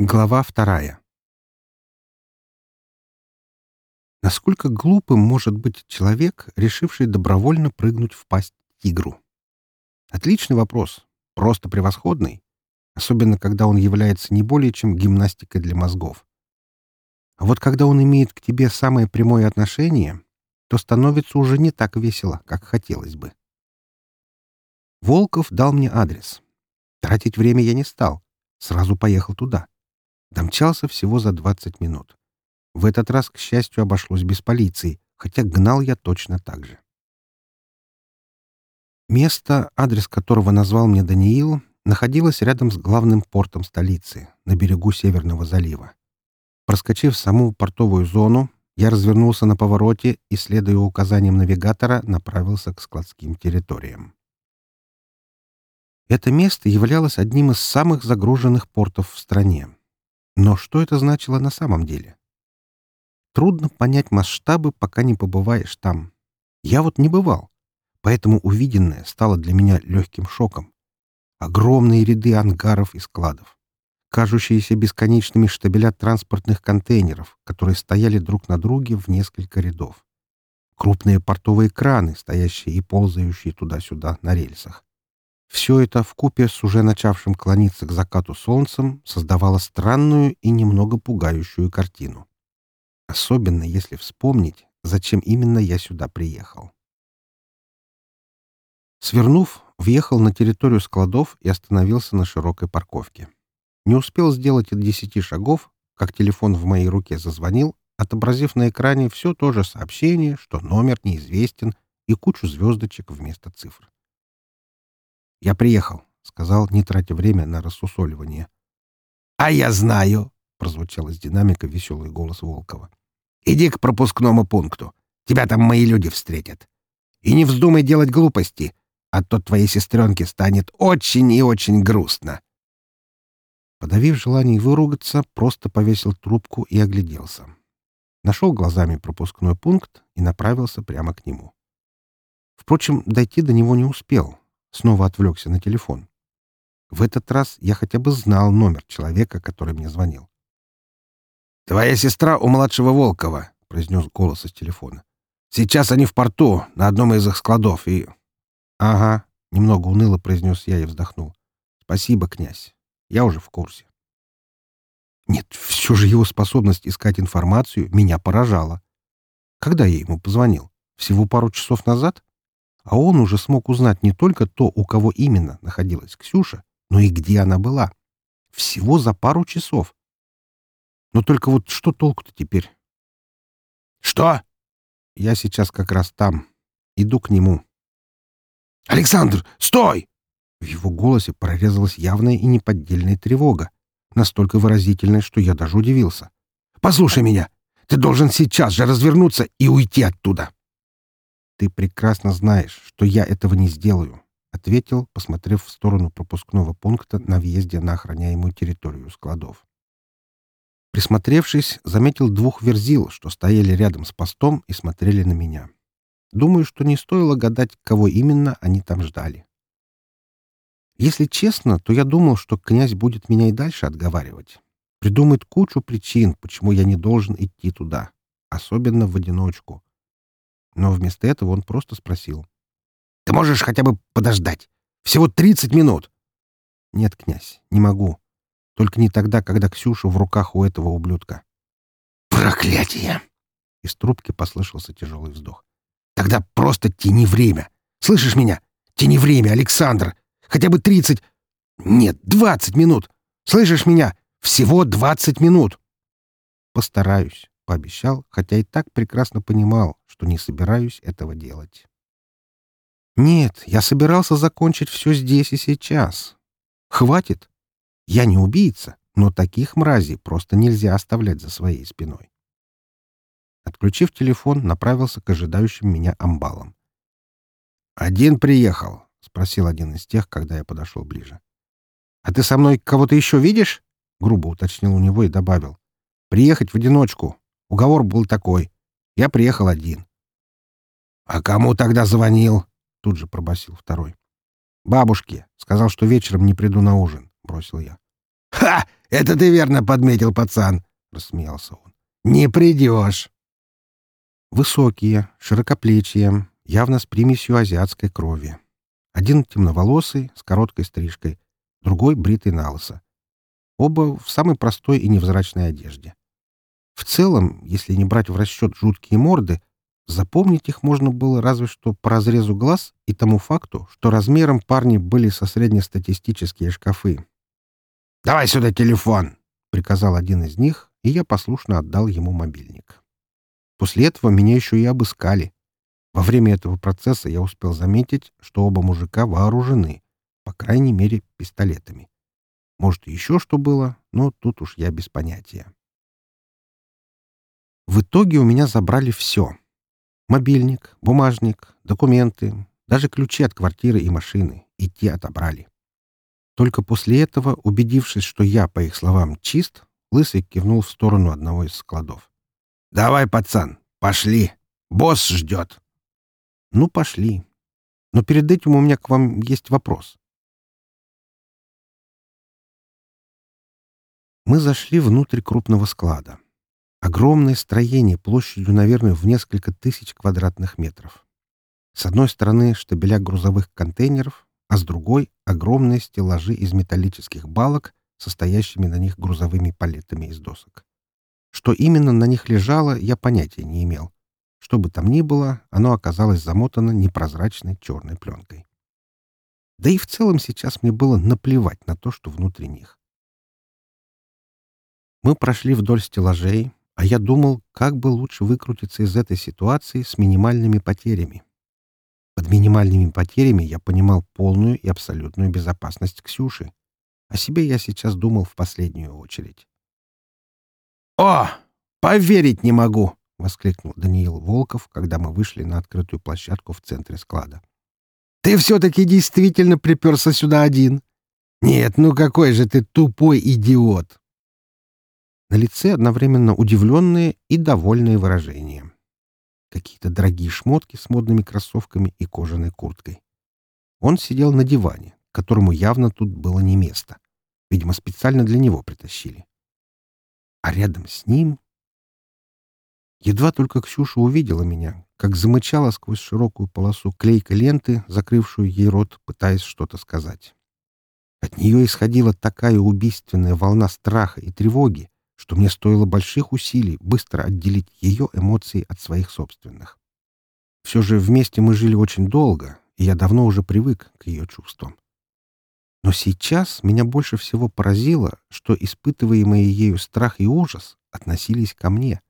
Глава вторая. Насколько глупым может быть человек, решивший добровольно прыгнуть в пасть тигру? Отличный вопрос, просто превосходный, особенно когда он является не более чем гимнастикой для мозгов. А вот когда он имеет к тебе самое прямое отношение, то становится уже не так весело, как хотелось бы. Волков дал мне адрес. Тратить время я не стал, сразу поехал туда. Домчался всего за 20 минут. В этот раз, к счастью, обошлось без полиции, хотя гнал я точно так же. Место, адрес которого назвал мне Даниил, находилось рядом с главным портом столицы, на берегу Северного залива. Проскочив саму портовую зону, я развернулся на повороте и, следуя указаниям навигатора, направился к складским территориям. Это место являлось одним из самых загруженных портов в стране. Но что это значило на самом деле? Трудно понять масштабы, пока не побываешь там. Я вот не бывал, поэтому увиденное стало для меня легким шоком. Огромные ряды ангаров и складов. Кажущиеся бесконечными штабеля транспортных контейнеров, которые стояли друг на друге в несколько рядов. Крупные портовые краны, стоящие и ползающие туда-сюда на рельсах. Все это в купе с уже начавшим клониться к закату солнцем создавало странную и немного пугающую картину. Особенно если вспомнить, зачем именно я сюда приехал. Свернув, въехал на территорию складов и остановился на широкой парковке. Не успел сделать и десяти шагов, как телефон в моей руке зазвонил, отобразив на экране все то же сообщение, что номер неизвестен и кучу звездочек вместо цифр. «Я приехал», — сказал, не тратя время на рассусоливание. «А я знаю», — прозвучал из динамика веселый голос Волкова. «Иди к пропускному пункту. Тебя там мои люди встретят. И не вздумай делать глупости, а то твоей сестренке станет очень и очень грустно». Подавив желание выругаться, просто повесил трубку и огляделся. Нашел глазами пропускной пункт и направился прямо к нему. Впрочем, дойти до него не успел. Снова отвлекся на телефон. В этот раз я хотя бы знал номер человека, который мне звонил. «Твоя сестра у младшего Волкова», — произнес голос из телефона. «Сейчас они в порту, на одном из их складов, и...» «Ага», — немного уныло произнес я и вздохнул. «Спасибо, князь. Я уже в курсе». Нет, все же его способность искать информацию меня поражала. Когда я ему позвонил? Всего пару часов назад? А он уже смог узнать не только то, у кого именно находилась Ксюша, но и где она была. Всего за пару часов. Но только вот что толку-то теперь? «Что?» «Я сейчас как раз там. Иду к нему». «Александр, стой!» В его голосе прорезалась явная и неподдельная тревога, настолько выразительная, что я даже удивился. «Послушай меня! Ты должен сейчас же развернуться и уйти оттуда!» «Ты прекрасно знаешь, что я этого не сделаю», — ответил, посмотрев в сторону пропускного пункта на въезде на охраняемую территорию складов. Присмотревшись, заметил двух верзил, что стояли рядом с постом и смотрели на меня. Думаю, что не стоило гадать, кого именно они там ждали. Если честно, то я думал, что князь будет меня и дальше отговаривать. Придумает кучу причин, почему я не должен идти туда, особенно в одиночку. Но вместо этого он просто спросил. «Ты можешь хотя бы подождать? Всего тридцать минут!» «Нет, князь, не могу. Только не тогда, когда Ксюша в руках у этого ублюдка». «Проклятие!» Из трубки послышался тяжелый вздох. «Тогда просто тяни время! Слышишь меня? Тяни время, Александр! Хотя бы тридцать... Нет, двадцать минут! Слышишь меня? Всего двадцать минут!» «Постараюсь», — пообещал, хотя и так прекрасно понимал, что не собираюсь этого делать. Нет, я собирался закончить все здесь и сейчас. Хватит. Я не убийца, но таких мразей просто нельзя оставлять за своей спиной. Отключив телефон, направился к ожидающим меня амбалам. «Один приехал?» — спросил один из тех, когда я подошел ближе. «А ты со мной кого-то еще видишь?» — грубо уточнил у него и добавил. «Приехать в одиночку. Уговор был такой. Я приехал один. «А кому тогда звонил?» — тут же пробасил второй. «Бабушке. Сказал, что вечером не приду на ужин», — бросил я. «Ха! Это ты верно подметил, пацан!» — рассмеялся он. «Не придешь!» Высокие, широкоплечие, явно с примесью азиатской крови. Один темноволосый, с короткой стрижкой, другой бритый на лысо. Оба в самой простой и невзрачной одежде. В целом, если не брать в расчет жуткие морды, запомнить их можно было разве что по разрезу глаз и тому факту, что размером парни были со среднестатистические шкафы. «Давай сюда телефон!» — приказал один из них, и я послушно отдал ему мобильник. После этого меня еще и обыскали. Во время этого процесса я успел заметить, что оба мужика вооружены, по крайней мере, пистолетами. Может, еще что было, но тут уж я без понятия. В итоге у меня забрали все. Мобильник, бумажник, документы, даже ключи от квартиры и машины, и те отобрали. Только после этого, убедившись, что я, по их словам, чист, Лысый кивнул в сторону одного из складов. «Давай, пацан, пошли. Босс ждет». «Ну, пошли. Но перед этим у меня к вам есть вопрос». Мы зашли внутрь крупного склада. Огромное строение площадью, наверное, в несколько тысяч квадратных метров. С одной стороны штабеля грузовых контейнеров, а с другой — огромные стеллажи из металлических балок, состоящими на них грузовыми палетами из досок. Что именно на них лежало, я понятия не имел. Что бы там ни было, оно оказалось замотано непрозрачной черной пленкой. Да и в целом сейчас мне было наплевать на то, что внутри них. Мы прошли вдоль стеллажей, а я думал, как бы лучше выкрутиться из этой ситуации с минимальными потерями. Под минимальными потерями я понимал полную и абсолютную безопасность Ксюши. О себе я сейчас думал в последнюю очередь. «О, поверить не могу!» — воскликнул Даниил Волков, когда мы вышли на открытую площадку в центре склада. «Ты все-таки действительно приперся сюда один? Нет, ну какой же ты тупой идиот!» На лице одновременно удивленные и довольные выражения. Какие-то дорогие шмотки с модными кроссовками и кожаной курткой. Он сидел на диване, которому явно тут было не место. Видимо, специально для него притащили. А рядом с ним... Едва только Ксюша увидела меня, как замычала сквозь широкую полосу клейкой ленты, закрывшую ей рот, пытаясь что-то сказать. От нее исходила такая убийственная волна страха и тревоги, что мне стоило больших усилий быстро отделить ее эмоции от своих собственных. Все же вместе мы жили очень долго, и я давно уже привык к ее чувствам. Но сейчас меня больше всего поразило, что испытываемые ею страх и ужас относились ко мне.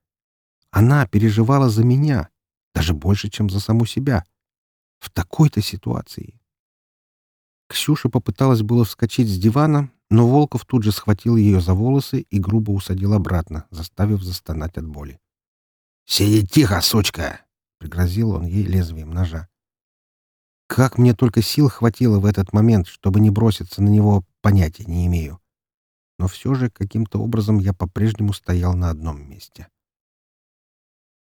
Она переживала за меня, даже больше, чем за саму себя. В такой-то ситуации. Ксюша попыталась было вскочить с дивана, но Волков тут же схватил ее за волосы и грубо усадил обратно, заставив застонать от боли. «Сиди тихо, сучка!» — пригрозил он ей лезвием ножа. Как мне только сил хватило в этот момент, чтобы не броситься на него, понятия не имею. Но все же каким-то образом я по-прежнему стоял на одном месте.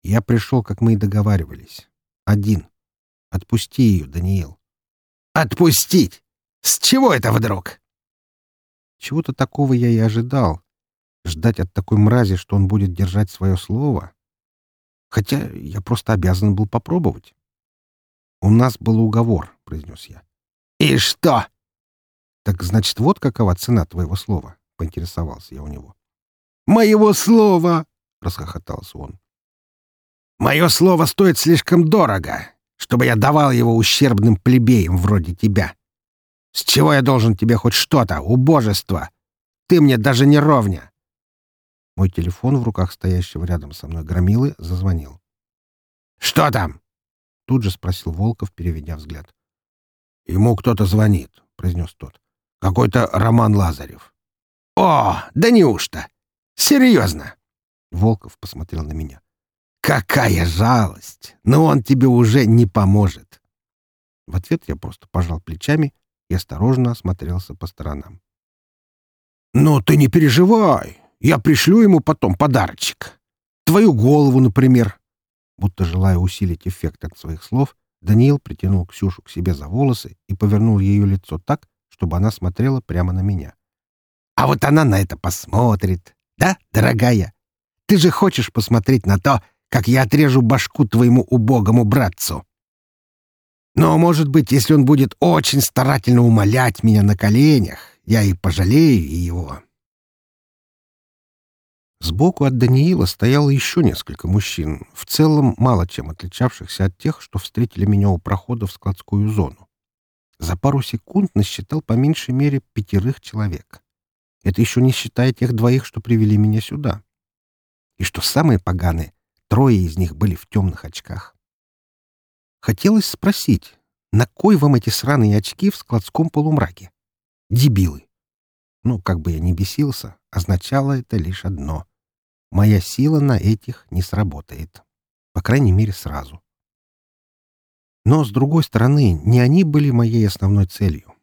Я пришел, как мы и договаривались. Один. Отпусти ее, Даниил. «Отпустить? С чего это вдруг?» Чего-то такого я и ожидал. Ждать от такой мрази, что он будет держать свое слово. Хотя я просто обязан был попробовать. «У нас был уговор», — произнес я. «И что?» «Так значит, вот какова цена твоего слова?» — поинтересовался я у него. «Моего слова!» — расхохотался он. «Мое слово стоит слишком дорого, чтобы я давал его ущербным плебеям вроде тебя. С чего я должен тебе хоть что-то, убожество? Ты мне даже не ровня!» Мой телефон в руках стоящего рядом со мной громилы зазвонил. «Что там?» — тут же спросил Волков, переведя взгляд. «Ему кто-то звонит», — произнес тот. «Какой-то Роман Лазарев». «О, да неужто? Серьезно?» Волков посмотрел на меня. «Какая жалость! Но он тебе уже не поможет!» В ответ я просто пожал плечами и осторожно осмотрелся по сторонам. «Ну, ты не переживай. Я пришлю ему потом подарочек. Твою голову, например». Будто желая усилить эффект от своих слов, Даниил притянул Ксюшу к себе за волосы и повернул ее лицо так, чтобы она смотрела прямо на меня. «А А вот она на это посмотрит. Да, дорогая? Ты же хочешь посмотреть на то, как я отрежу башку твоему убогому братцу? Но, может быть, если он будет очень старательно умолять меня на коленях, я и пожалею его. Сбоку от Даниила стояло еще несколько мужчин, в целом мало чем отличавшихся от тех, что встретили меня у прохода в складскую зону. За пару секунд насчитал по меньшей мере пятерых человек. Это еще не считая тех двоих, что привели меня сюда. И что самое поганое, трое из них были в темных очках. Хотелось спросить, на кой вам эти сраные очки в складском полумраке? Дебилы. Ну, как бы я ни бесился, означало это лишь одно. Моя сила на этих не сработает. По крайней мере, сразу. Но, с другой стороны, не они были моей основной целью.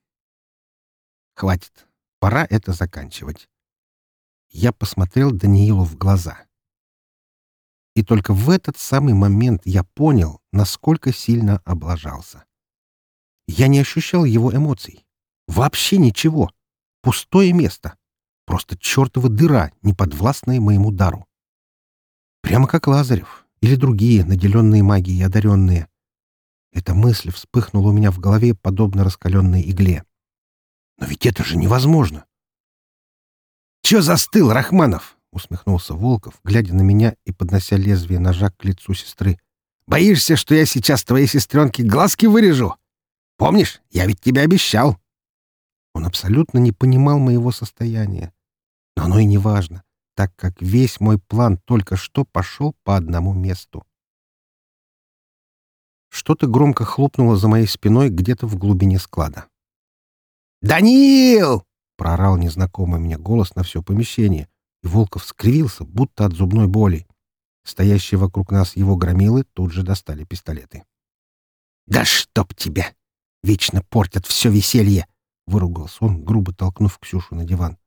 Хватит. Пора это заканчивать. Я посмотрел Даниилу в глаза. И только в этот самый момент я понял, насколько сильно облажался. Я не ощущал его эмоций. Вообще ничего. Пустое место. Просто чертова дыра, не подвластная моему дару. Прямо как Лазарев или другие, наделенные магией одаренные. Эта мысль вспыхнула у меня в голове, подобно раскаленной игле. Но ведь это же невозможно. «Че застыл, Рахманов?» — усмехнулся Волков, глядя на меня и поднося лезвие ножа к лицу сестры. «Боишься, что я сейчас твоей сестренке глазки вырежу? Помнишь, я ведь тебе обещал». Он абсолютно не понимал моего состояния. Но оно и не важно, так как весь мой план только что пошел по одному месту. Что-то громко хлопнуло за моей спиной где-то в глубине склада. «Даниил!» — проорал незнакомый мне голос на все помещение, и Волков скривился, будто от зубной боли. Стоящие вокруг нас его громилы тут же достали пистолеты. «Да чтоб тебя! Вечно портят все веселье!» — выругался он, грубо толкнув Ксюшу на диван.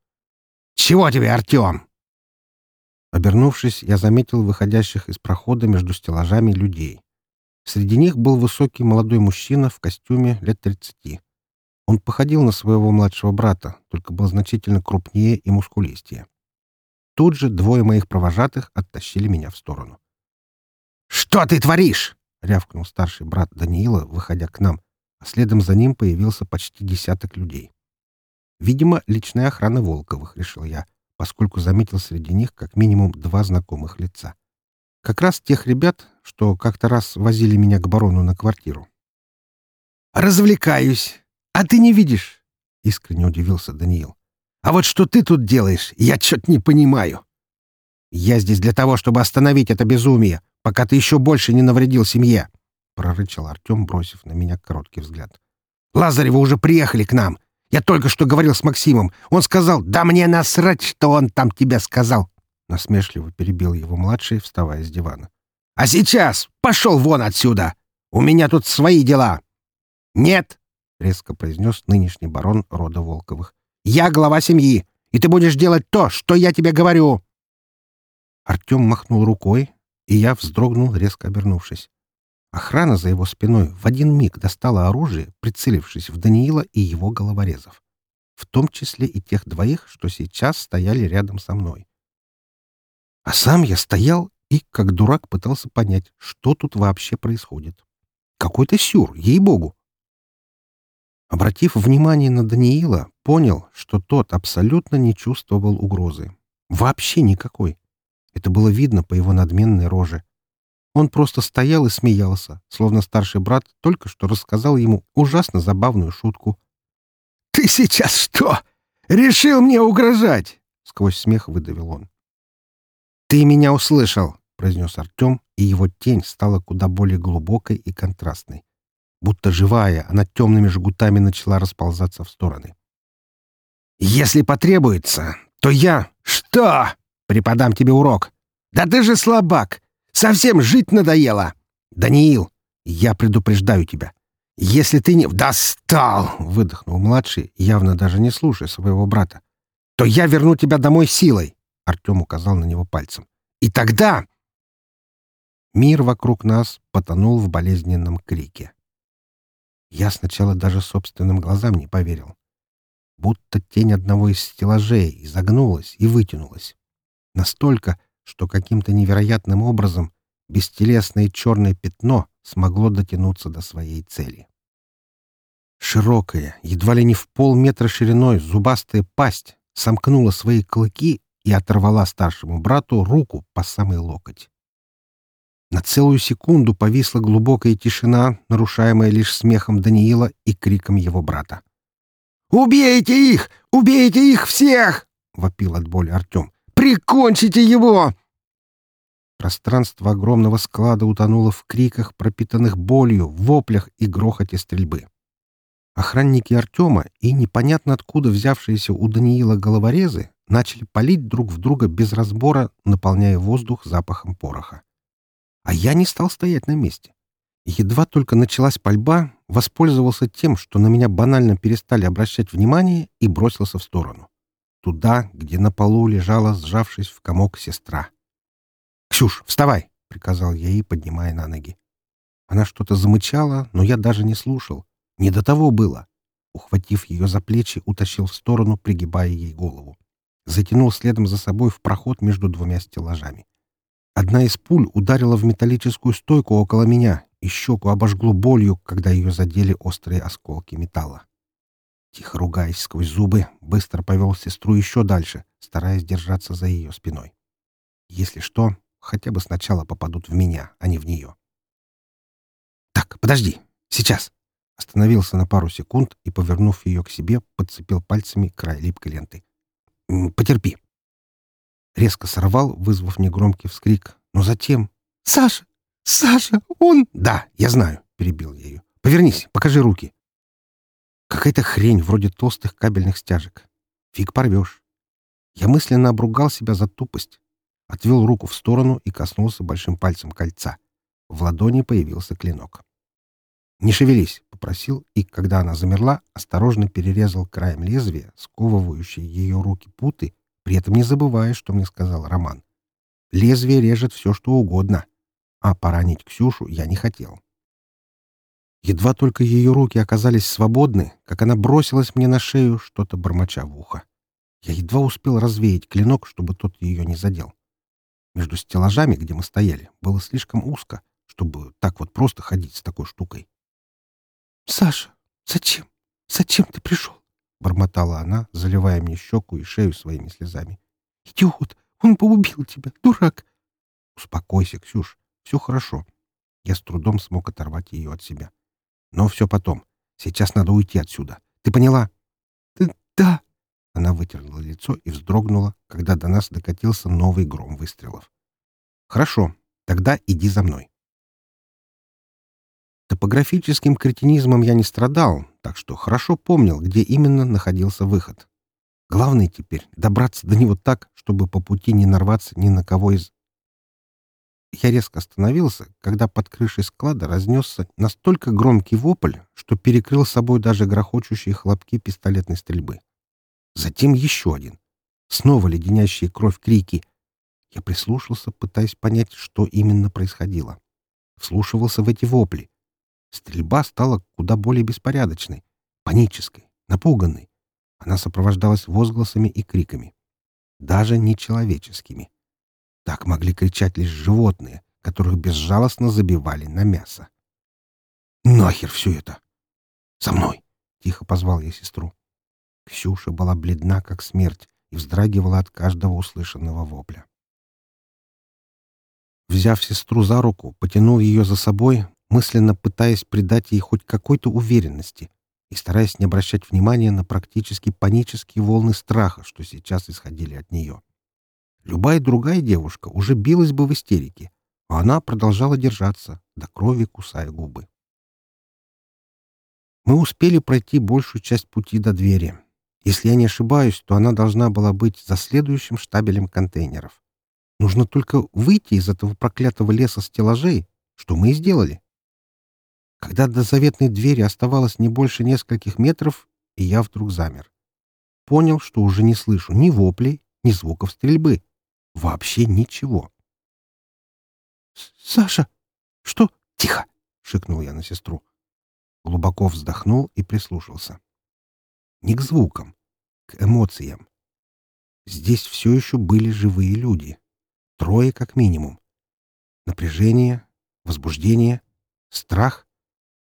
«Чего тебе, Артем?» Обернувшись, я заметил выходящих из прохода между стеллажами людей. Среди них был высокий молодой мужчина в костюме лет тридцати. Он походил на своего младшего брата, только был значительно крупнее и мускулистее. Тут же двое моих провожатых оттащили меня в сторону. «Что ты творишь?» — рявкнул старший брат Даниила, выходя к нам, а следом за ним появился почти десяток людей. Видимо, личная охрана Волковых, решил я, поскольку заметил среди них как минимум два знакомых лица. Как раз тех ребят, что как-то раз возили меня к барону на квартиру. «Развлекаюсь. А ты не видишь?» — искренне удивился Даниил. «А вот что ты тут делаешь, я чё-то не понимаю. Я здесь для того, чтобы остановить это безумие, пока ты еще больше не навредил семье», — прорычал Артем, бросив на меня короткий взгляд. «Лазаревы уже приехали к нам. Я только что говорил с Максимом. Он сказал, да мне насрать, что он там тебе сказал. Насмешливо перебил его младший, вставая с дивана. А сейчас пошел вон отсюда. У меня тут свои дела. Нет, резко произнес нынешний барон рода Волковых. Я глава семьи, и ты будешь делать то, что я тебе говорю. Артем махнул рукой, и я вздрогнул, резко обернувшись. Охрана за его спиной в один миг достала оружие, прицелившись в Даниила и его головорезов. В том числе и тех двоих, что сейчас стояли рядом со мной. А сам я стоял и, как дурак, пытался понять, что тут вообще происходит. Какой-то сюр, ей-богу. Обратив внимание на Даниила, понял, что тот абсолютно не чувствовал угрозы. Вообще никакой. Это было видно по его надменной роже. Он просто стоял и смеялся, словно старший брат только что рассказал ему ужасно забавную шутку. «Ты сейчас что? Решил мне угрожать?» — сквозь смех выдавил он. «Ты меня услышал!» — произнес Артем, и его тень стала куда более глубокой и контрастной. Будто живая, она темными жгутами начала расползаться в стороны. «Если потребуется, то я...» «Что?» «Преподам тебе урок!» «Да ты же слабак! Совсем жить надоело. Даниил, я предупреждаю тебя. Если ты не... Достал! Выдохнул младший, явно даже не слушая своего брата. То я верну тебя домой силой. Артем указал на него пальцем. И тогда... Мир вокруг нас потонул в болезненном крике. Я сначала даже собственным глазам не поверил. Будто тень одного из стеллажей изогнулась и вытянулась. Настолько, что каким-то невероятным образом бестелесное черное пятно смогло дотянуться до своей цели. Широкая, едва ли не в полметра шириной, зубастая пасть сомкнула свои клыки и оторвала старшему брату руку по самый локоть. На целую секунду повисла глубокая тишина, нарушаемая лишь смехом Даниила и криком его брата. «Убейте их! Убейте их всех!» — вопил от боли Артем. «Прикончите его!» Пространство огромного склада утонуло в криках, пропитанных болью, воплях и грохоте стрельбы. Охранники Артема и непонятно откуда взявшиеся у Даниила головорезы начали палить друг в друга без разбора, наполняя воздух запахом пороха. А я не стал стоять на месте. Едва только началась пальба, воспользовался тем, что на меня банально перестали обращать внимание, и бросился в сторону. Туда, где на полу лежала, сжавшись в комок, сестра. «Ксюш, вставай!» — приказал я ей, поднимая на ноги. Она что-то замычала, но я даже не слушал. Не до того было. Ухватив ее за плечи, утащил в сторону, пригибая ей голову. Затянул следом за собой в проход между двумя стеллажами. Одна из пуль ударила в металлическую стойку около меня, и щеку обожгло болью, когда ее задели острые осколки металла. Тихо ругаясь сквозь зубы, быстро повел сестру еще дальше, стараясь держаться за ее спиной. Если что, хотя бы сначала попадут в меня, а не в нее. «Так, подожди! Сейчас!» Остановился на пару секунд и, повернув ее к себе, подцепил пальцами край липкой ленты. «Потерпи!» Резко сорвал, вызвав негромкий вскрик, но затем... «Саша! Саша! Он...» «Да, я знаю!» — перебил я ее. «Повернись, покажи руки!» Какая-то хрень вроде толстых кабельных стяжек. Фиг порвешь. Я мысленно обругал себя за тупость. Отвел руку в сторону и коснулся большим пальцем кольца. В ладони появился клинок. «Не шевелись», — попросил, и, когда она замерла, осторожно перерезал краем лезвия, сковывающие ее руки путы, при этом не забывая, что мне сказал Роман. «Лезвие режет все, что угодно, а поранить Ксюшу я не хотел». Едва только ее руки оказались свободны, как она бросилась мне на шею, что-то бормоча в ухо. Я едва успел развеять клинок, чтобы тот ее не задел. Между стеллажами, где мы стояли, было слишком узко, чтобы так вот просто ходить с такой штукой. «Саша, зачем? Зачем ты пришел?» — бормотала она, заливая мне щеку и шею своими слезами. «Идиот! Он поубил тебя, дурак!» «Успокойся, Ксюш, все хорошо». Я с трудом смог оторвать ее от себя. «Но все потом. Сейчас надо уйти отсюда. Ты поняла?» «Да». Она вытерла лицо и вздрогнула, когда до нас докатился новый гром выстрелов. «Хорошо, тогда иди за мной». Топографическим кретинизмом я не страдал, так что хорошо помнил, где именно находился выход. Главное теперь — добраться до него так, чтобы по пути не нарваться ни на кого из... Я резко остановился, когда под крышей склада разнесся настолько громкий вопль, что перекрыл собой даже грохочущие хлопки пистолетной стрельбы. Затем еще один. Снова леденящие кровь крики. Я прислушался, пытаясь понять, что именно происходило. Вслушивался в эти вопли. Стрельба стала куда более беспорядочной, панической, напуганной. Она сопровождалась возгласами и криками. Даже нечеловеческими. Так могли кричать лишь животные, которых безжалостно забивали на мясо. «Нахер все это!» «За мной!» — тихо позвал я сестру. Ксюша была бледна, как смерть, и вздрагивала от каждого услышанного вопля. Взяв сестру за руку, потянул ее за собой, мысленно пытаясь придать ей хоть какой-то уверенности и стараясь не обращать внимания на практически панические волны страха, что сейчас исходили от нее. Любая другая девушка уже билась бы в истерике, а она продолжала держаться, до крови кусая губы. Мы успели пройти большую часть пути до двери. Если я не ошибаюсь, то она должна была быть за следующим штабелем контейнеров. Нужно только выйти из этого проклятого леса стеллажей, что мы и сделали. Когда до заветной двери оставалось не больше нескольких метров, и я вдруг замер. Понял, что уже не слышу ни воплей, ни звуков стрельбы. Вообще ничего. «Саша! Что?» «Тихо!» — шикнул я на сестру. Глубоко вздохнул и прислушался. Ни к звукам, к эмоциям. Здесь все еще были живые люди. Трое как минимум. Напряжение, возбуждение, страх,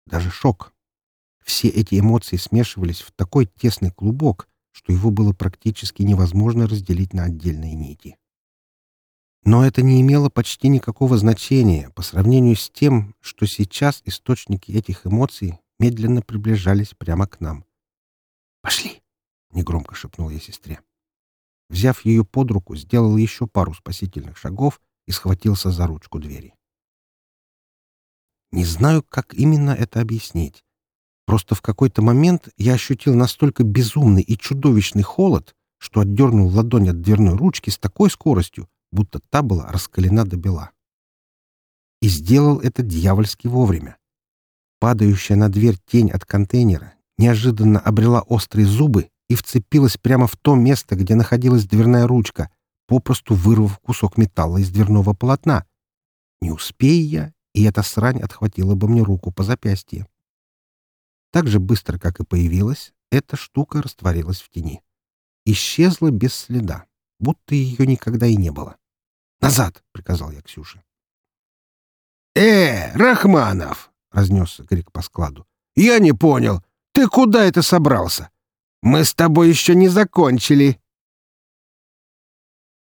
даже шок. Все эти эмоции смешивались в такой тесный клубок, что его было практически невозможно разделить на отдельные нити. Но это не имело почти никакого значения по сравнению с тем, что сейчас источники этих эмоций медленно приближались прямо к нам. «Пошли!» — негромко шепнул я сестре. Взяв ее под руку, сделал еще пару спасительных шагов и схватился за ручку двери. Не знаю, как именно это объяснить. Просто в какой-то момент я ощутил настолько безумный и чудовищный холод, что отдернул ладонь от дверной ручки с такой скоростью, будто та была раскалена до бела. И сделал это дьявольски вовремя. Падающая на дверь тень от контейнера неожиданно обрела острые зубы и вцепилась прямо в то место, где находилась дверная ручка, попросту вырвав кусок металла из дверного полотна. Не успея я, и эта срань отхватила бы мне руку по запястье. Так же быстро, как и появилась, эта штука растворилась в тени. Исчезла без следа, будто ее никогда и не было. «Назад!» — приказал я Ксюше. «Э, Рахманов!» — разнесся крик по складу. «Я не понял. Ты куда это собрался? Мы с тобой еще не закончили!»